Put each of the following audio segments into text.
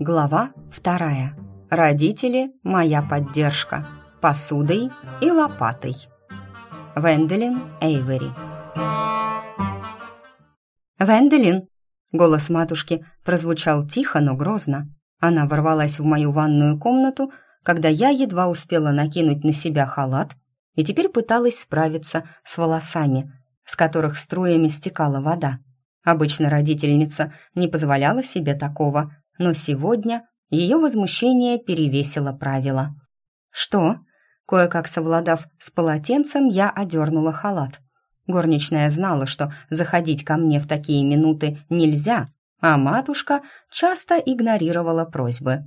Глава вторая. Родители – моя поддержка. Посудой и лопатой. Венделин Эйвери. «Венделин!» Голос матушки прозвучал тихо, но грозно. Она ворвалась в мою ванную комнату, когда я едва успела накинуть на себя халат и теперь пыталась справиться с волосами, с которых струями стекала вода. Обычно родительница не позволяла себе такого, но сегодня ее возмущение перевесило правило. «Что?» Кое-как совладав с полотенцем, я одернула халат. Горничная знала, что заходить ко мне в такие минуты нельзя, а матушка часто игнорировала просьбы.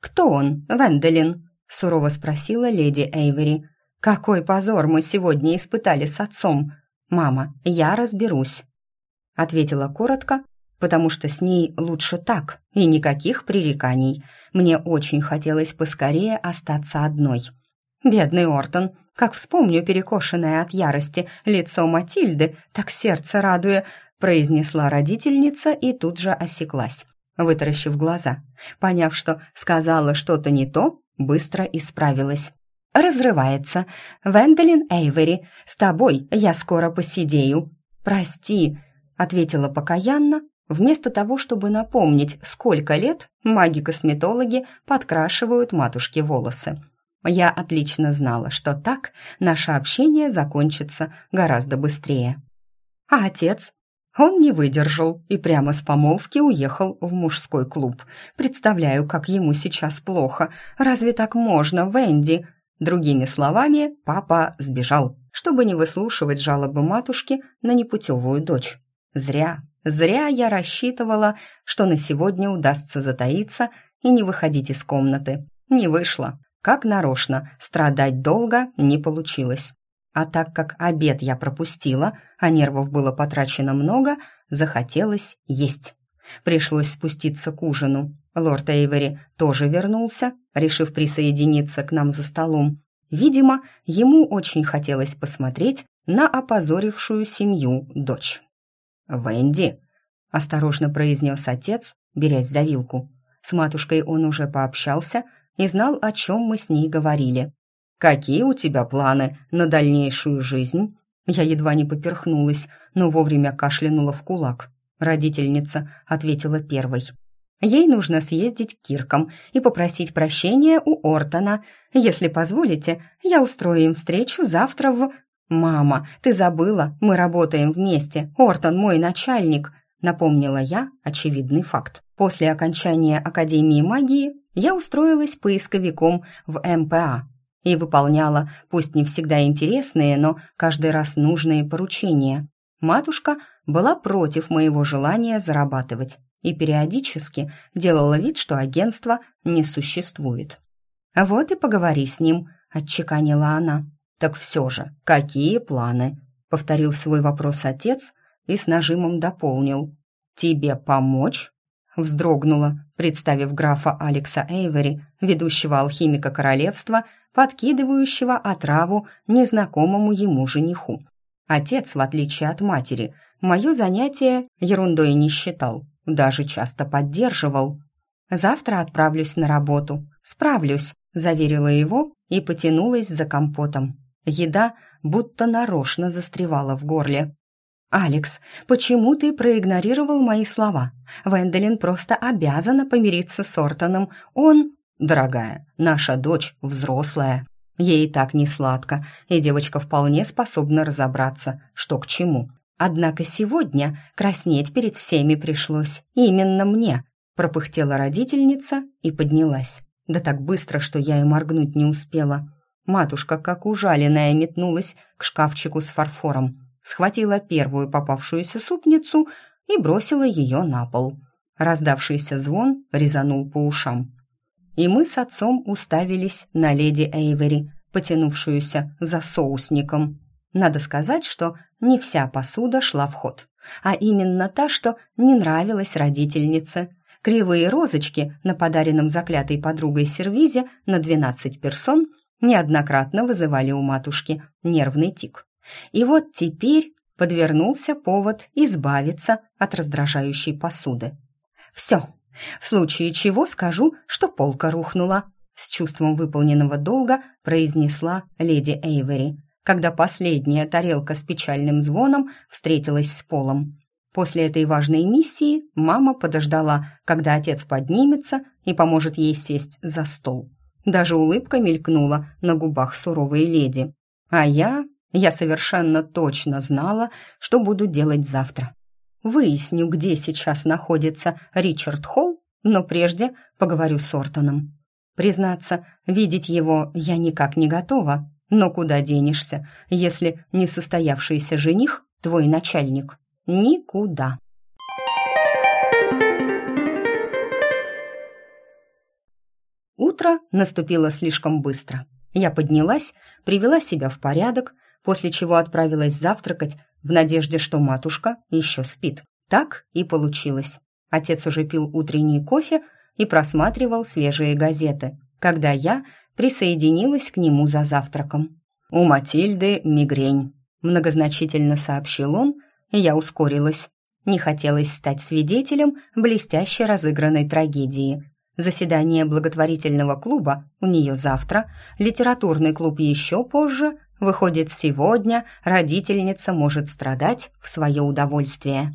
«Кто он, Венделин?» — сурово спросила леди Эйвери. «Какой позор мы сегодня испытали с отцом! Мама, я разберусь!» Ответила коротко, потому что с ней лучше так, и никаких пререканий. Мне очень хотелось поскорее остаться одной. Бедный Ортон, как вспомню перекошенное от ярости лицо Матильды, так сердце радуя, произнесла родительница и тут же осеклась, вытаращив глаза. Поняв, что сказала что-то не то, быстро исправилась. «Разрывается. Венделин Эйвери, с тобой я скоро посидею». «Прости», — ответила покаянно, вместо того, чтобы напомнить, сколько лет маги-косметологи подкрашивают матушке волосы. Я отлично знала, что так наше общение закончится гораздо быстрее. А отец? Он не выдержал и прямо с помолвки уехал в мужской клуб. Представляю, как ему сейчас плохо. Разве так можно, Венди? Другими словами, папа сбежал, чтобы не выслушивать жалобы матушки на непутевую дочь. Зря, зря я рассчитывала, что на сегодня удастся затаиться и не выходить из комнаты. Не вышло. Как нарочно, страдать долго не получилось. А так как обед я пропустила, а нервов было потрачено много, захотелось есть. Пришлось спуститься к ужину. Лорд Эйвери тоже вернулся, решив присоединиться к нам за столом. Видимо, ему очень хотелось посмотреть на опозорившую семью дочь. «Венди», — осторожно произнес отец, берясь за вилку. С матушкой он уже пообщался и знал, о чем мы с ней говорили. «Какие у тебя планы на дальнейшую жизнь?» Я едва не поперхнулась, но вовремя кашлянула в кулак. Родительница ответила первой. Ей нужно съездить к Киркам и попросить прощения у Ортона. Если позволите, я устрою им встречу завтра в... «Мама, ты забыла, мы работаем вместе. Ортон мой начальник», — напомнила я очевидный факт. После окончания Академии магии я устроилась поисковиком в МПА и выполняла, пусть не всегда интересные, но каждый раз нужные поручения. Матушка была против моего желания зарабатывать и периодически делала вид, что агентство не существует. «Вот и поговори с ним», — отчеканила она. «Так все же, какие планы?» — повторил свой вопрос отец и с нажимом дополнил. «Тебе помочь?» Вздрогнула, представив графа Алекса Эйвери, ведущего алхимика королевства, подкидывающего отраву незнакомому ему жениху. Отец, в отличие от матери, мое занятие ерундой не считал, даже часто поддерживал. «Завтра отправлюсь на работу. Справлюсь», — заверила его и потянулась за компотом. Еда будто нарочно застревала в горле. «Алекс, почему ты проигнорировал мои слова? Венделин просто обязана помириться с Ортоном. Он...» «Дорогая, наша дочь взрослая. Ей так не сладко, и девочка вполне способна разобраться, что к чему. Однако сегодня краснеть перед всеми пришлось. Именно мне», — пропыхтела родительница и поднялась. Да так быстро, что я и моргнуть не успела. Матушка, как ужаленная, метнулась к шкафчику с фарфором, схватила первую попавшуюся супницу и бросила ее на пол. Раздавшийся звон резанул по ушам. И мы с отцом уставились на леди Эйвери, потянувшуюся за соусником. Надо сказать, что не вся посуда шла в ход, а именно та, что не нравилась родительнице. Кривые розочки на подаренном заклятой подругой сервизе на 12 персон неоднократно вызывали у матушки нервный тик. И вот теперь подвернулся повод избавиться от раздражающей посуды. «Все, В случае чего скажу, что полка рухнула», с чувством выполненного долга произнесла леди Эйвери, когда последняя тарелка с печальным звоном встретилась с полом. После этой важной миссии мама подождала, когда отец поднимется и поможет ей сесть за стол. Даже улыбка мелькнула на губах суровой леди. А я, я совершенно точно знала, что буду делать завтра. Выясню, где сейчас находится Ричард Холл, но прежде поговорю с Ортоном. Признаться, видеть его я никак не готова, но куда денешься, если несостоявшийся жених твой начальник? Никуда. Утро наступило слишком быстро. Я поднялась, привела себя в порядок, после чего отправилась завтракать в надежде, что матушка еще спит. Так и получилось. Отец уже пил утренний кофе и просматривал свежие газеты, когда я присоединилась к нему за завтраком. «У Матильды мигрень», — многозначительно сообщил он, и я ускорилась. Не хотелось стать свидетелем блестяще разыгранной трагедии. Заседание благотворительного клуба у нее завтра, литературный клуб еще позже, выходит, сегодня родительница может страдать в свое удовольствие.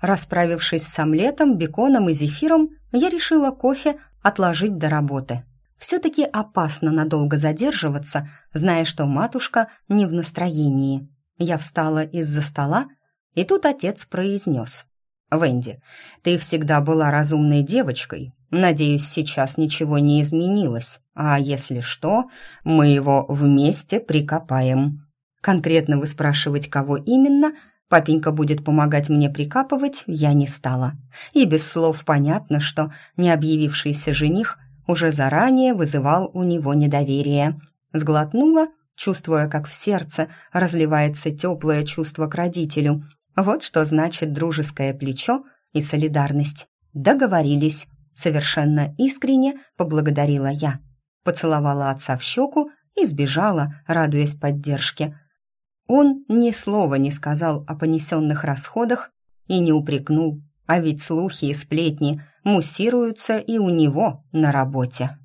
Расправившись с омлетом, беконом и зефиром, я решила кофе отложить до работы. Все-таки опасно надолго задерживаться, зная, что матушка не в настроении. Я встала из-за стола, и тут отец произнес. «Венди, ты всегда была разумной девочкой. Надеюсь, сейчас ничего не изменилось. А если что, мы его вместе прикопаем». Конкретно выспрашивать, кого именно – Папенька будет помогать мне прикапывать, я не стала. И без слов понятно, что необъявившийся жених уже заранее вызывал у него недоверие. Сглотнула, чувствуя, как в сердце разливается теплое чувство к родителю. Вот что значит дружеское плечо и солидарность. Договорились. Совершенно искренне поблагодарила я. Поцеловала отца в щеку и сбежала, радуясь поддержке. Он ни слова не сказал о понесенных расходах и не упрекнул, а ведь слухи и сплетни муссируются и у него на работе.